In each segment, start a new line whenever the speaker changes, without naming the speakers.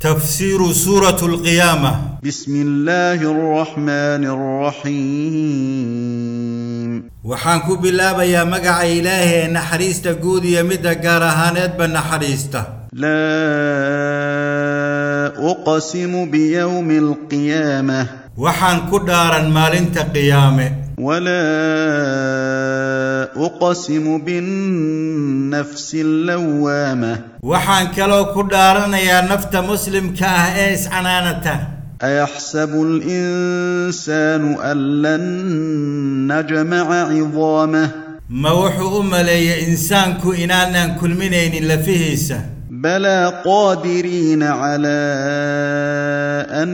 تفسير سورة القيامة.
بسم الله الرحمن الرحيم.
وحانكو بالله يا مقع إلهي نحريس تقود يمد قارهانات بنحريس
لا أقسم بيوم القيامة.
وحانكو دارا مال انت قيامة.
ولا أقسم بالنفس اللوامة.
وحان كلو كدارنا يا نفت مسلم كاه عنانته
أيحسب الإنسان أن لن نجمع عظامه؟
ما أم أمالي إنسان كو إنانا كل منين لفيهيسه
بلى قادرين على أن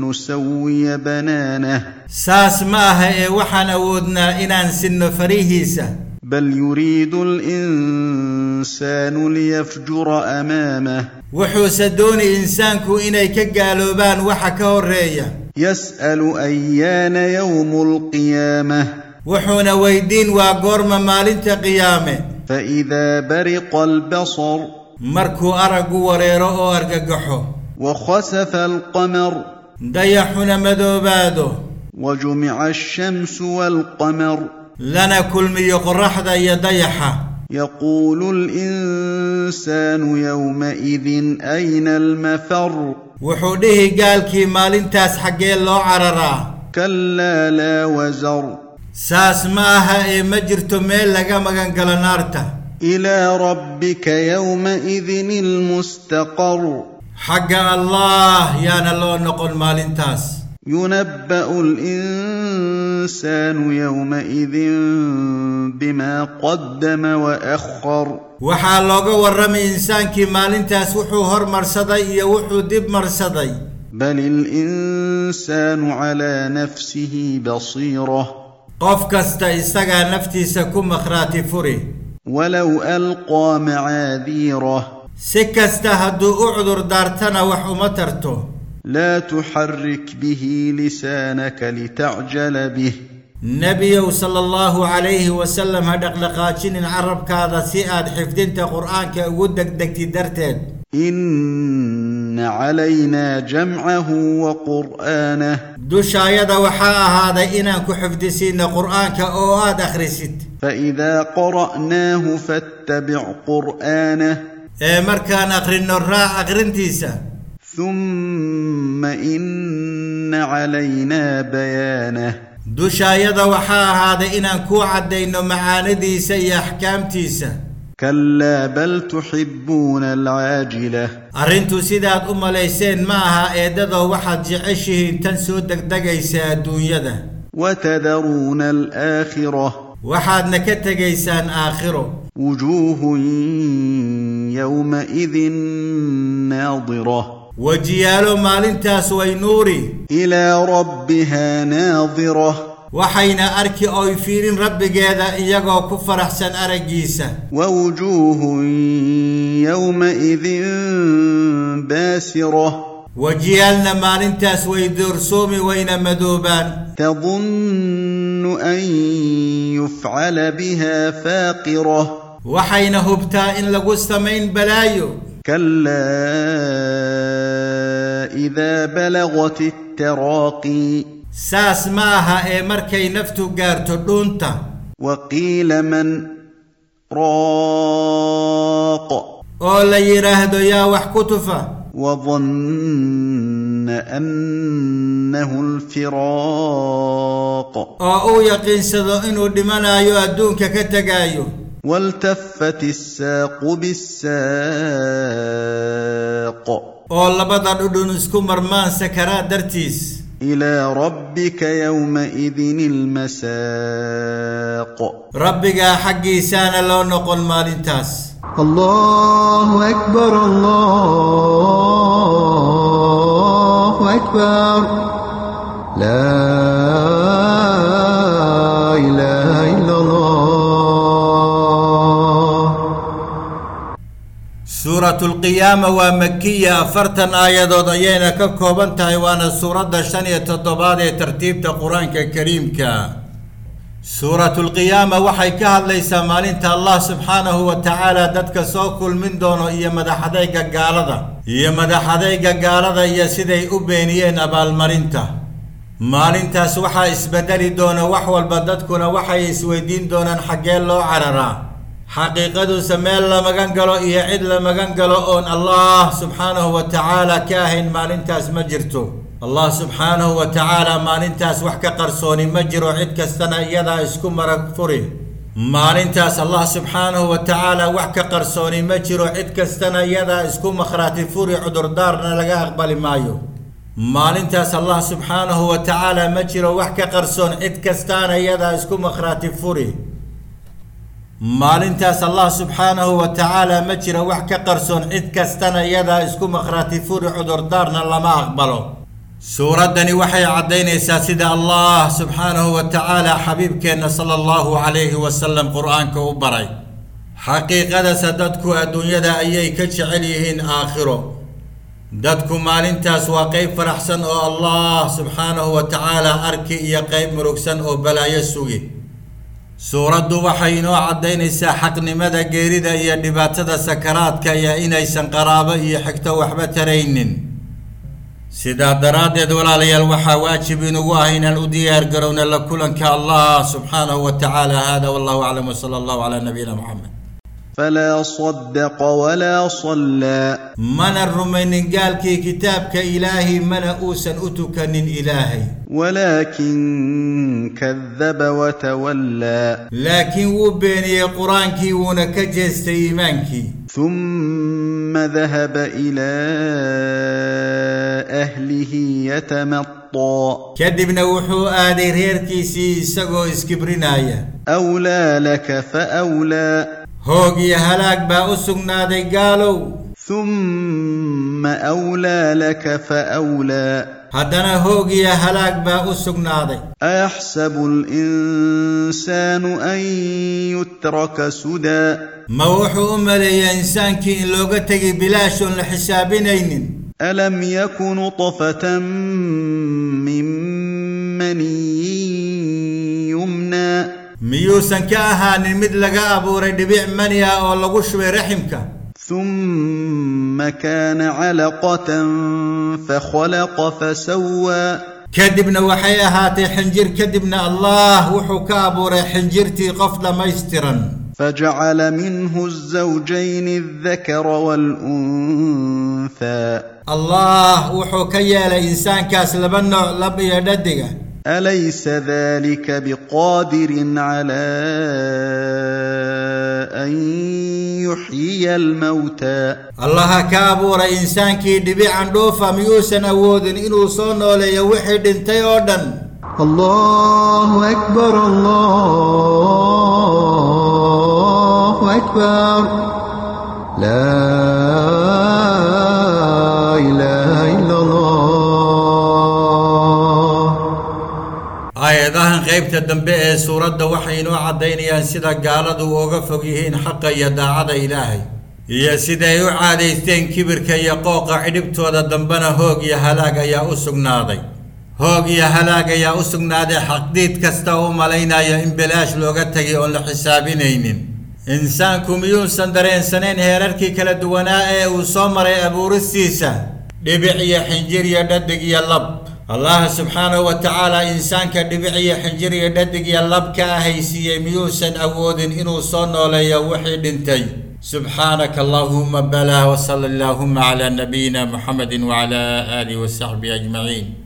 نسوي بنانه.
ساس ماها إيه وحن إن سن فريهيسة
بل يريد الإنسان ليفجر أمامه.
وحوس دون إنسانك إني كقالوبان وحكا الرية
يسأل أيان يوم القيامة.
وحون ويدين وقرم مال قيامه.
فإذا برق البصر
مركو أرقو وريرو أو أرققحو
وخسف القمر.
ديحنا مدوبادو
وجمع الشمس والقمر.
لنا كل من يقرح ذا ديحة
يقول الإنسان يومئذ أين المفر؟
وحوده قال كي مال انتاس حقين لو عررا
كلا لا وزر.
ساس ماها اي مجر تميل لقا مغان قلنارته
إلى ربك يومئذ المستقر.
حق الله يا نلو نقول مال انتاس
ينبأ الإنسان يومئذ بما قدم وأخر.
وحالوغ ورمي إنسان كي مال انتاس وحو هر مرصدي يوحو دب مرصدي
بل الإنسان على نفسه بصيرة.
قفكست إستقى نفتي سكم مخراتي فريه
ولو ألقى معاذيره.
سكست هدو أعذر دارتنا وحمترته
لا تحرك به لسانك لتعجل به.
نبي صلى الله عليه وسلم هدق لقاتشين العرب كذا سئاد حفدنت قرآنك ودك دكت
إن علينا جمعه وقرآنه
دوش آيادا وحا هذا إنا كحفدسين قرآنك أو آد أخرسيت.
فإذا قرأناه فاتبع قرآنه
إيه مركان أقرن الراء أقرن تيسا.
ثم إن علينا بيانه
دوش آيادا وحا هذا إنا كوعدين معاندي سي أحكام تيسا.
كلا بل تحبون العاجلة
arrintu sidaad u malayseen ma aha eeddadoo waxaad jeceshihiin tan soo degdegaysa adduunyada
وتذرون الآخرة
waxaadna ka tegaysaan aakhiro
وجوه يومئذ ناظرة
wejiyaalo maalintaas way nuuri
إلى ربها ناظرة
وحين أركي أو يفيرين رب جاذا يجو كفر أحسن أرجيسا.
ووجوه يومئذ باسرة.
وجيالنا ما ننتس ويدور سومي وين مدوبان.
تظن أن يفعل بها فاقرة.
وحين هبتا إن لقست مين بلايو.
كلا إذا بلغت التراقي.
ساس ماها اي مركي نفتو قارتو دونتا
وقيل من راق.
اولا يرهدو يا وحكتفا
وظن أنه الفراق.
أو يقين سدو انو دمنا يؤدونك كتقايو
والتفت الساق بالساق.
أو لبدا دون اسكو مرمان سكرا درتيس
إلى ربك يومئذ المساق.
rabbigaa xaggiisaana loo noqon maalintaas
الله أكبر الله أكبر. لا إله
suuratu lqiyaama waa makiya afartan aayadood ayayna ka kooban tahay waana suuradda shan iyo toddobaad ee tartiibta qur'aanka kariimka. Suuratu lqiyaama waxay ka hadlaysaa maalinta allah subxaanahu wa tacaala dadka soo kulmin doono iyo madaxadayga gaalada iyo madaxadayga gaalada iyo siday u beeniyeen abaalmarinta. Maalintaas waxaa isbedeli doona wax walba dadkuna waxay isweydiin doonaan xaggee loo cararaa xaqiiqaduuse meel la magan galo iyo cid la magan galo oon allah subxaanahu wa tacaala ka ahayn maalintaas ma jirto. Allah subxaanahu wa tacaala maalintaas wax ka qarsooni ma jiro cid kastana iyadaa isku marag furi maalintaas allah subxaanahu wa tacaala wax ka qarsooni ma jiro cid kastana iyadaa isku makhraati furi cudurdaarna laga aqbali maayo. Maalintaas allah subxaanahu wa tacaala ma jiro wax ka qarsoon cid kastaana iyadaa isku makhraati furi maalintaas allah subxaanahu wa tacaala ma jiro wax ka qarsoon cid kastana iyadaa isku makhraati furi cudurdaarna lama aqbalo. Suuraddani waxay caddaynaysaa sida allah subxaanahu wa tacaala xabiibkeenna sala allahu calayhi wasalam qur'aanka u baray. Xaqiiqadase dadku adduunyada ayay ka jecel yihiin aakhiro. Dadku maalintaas waa qayb faraxsan oo allah subxaanahu wa tacaala arki iyo qayb murugsan oo balaayo sugi suuraddu waxay inoo caddaynaysaa xaqnimada geerida iyo dhibaatada sakaraadka iyo inaysan qaraabo iyo xigto waxba taraynin. Sidaa daraaddeed walaalayaal waxaa waajib inugu ah inaan u diyaar garowna la kulanka allah subxaanahu wa tacaala. Hada wallahu aclam wsala allahu calaa nabiyina moxamed
فلا صدق ولا صلى.
من الرمين قال كي كتاب كإلهي من أوسا أتك من إلهي.
ولكن كذب وتولى.
لكن وبين قرآن كي ونكجز سيمانك
ثم ذهب إلى أهله يتمطى.
كذب نوحو آدير هيركي سيساقو إسكبرنايا.
أولى لك فأولى.
هوغي هلاك با اسقنا قالو
ثم اولى لك
فاولى هدنا هوغي هلاك با اسقنا
ايحسب الانسان ان يترك سدى
ما وحو امالي يا انسان كي ان لوغا بلاش ان لحسابين
الم يكن طفة من مني يمنى
ميوسن كاها نمد لقى أبو ردبيع منيا ولا قشوي رحمك
ثم كان علقة فخلق فسوى.
كدبنا وحيا هاتي حنجر كدبنا الله وحكى أبو حنجرتي قفل ميسترا.
فجعل منه الزوجين الذكر والأنثى.
الله وحكي لإنسان كاس لبنه لبي ندقه
أليس ذلك بقادر على أن يحيي الموتى؟
الله كابو إنسان كي دبي عن دوفا ميوسنا وودن إنو صون ولا يوحد انتيودا
الله أكبر الله أكبر. لا
qaybta dambe ee suuradda waxay inoo caddaynayaan sida gaaladu uga fog yihiin xaqa iyo daacada ilaahay. Iyo siday u caadaysteen kibirka iyo qooqa cidhibtooda dambena hoog iyo halaag ayaa u sugnaaday. Hoog iyo halaag ayaa u sugnaaday xaqdiid kasta u malaynaya in bilaash looga tegay oon la xisaabinaynin. Insaanku miyuusan dareensanayn heerarkii kala duwanaa ee uu soo maray abuuristiisa dhibic iyo xinjir iyo dhadig iyo lab dhibic iyo xinjir iyo dhadig iyo lab ka ahaysiiyey miyuusan awoodin inuu soo nooleeyo wixii dhintay subxaanaka allahuma balaa wasala allaahuma calaa nabiyina muxamedin wacala aalihi wasaxbihi ajmaciin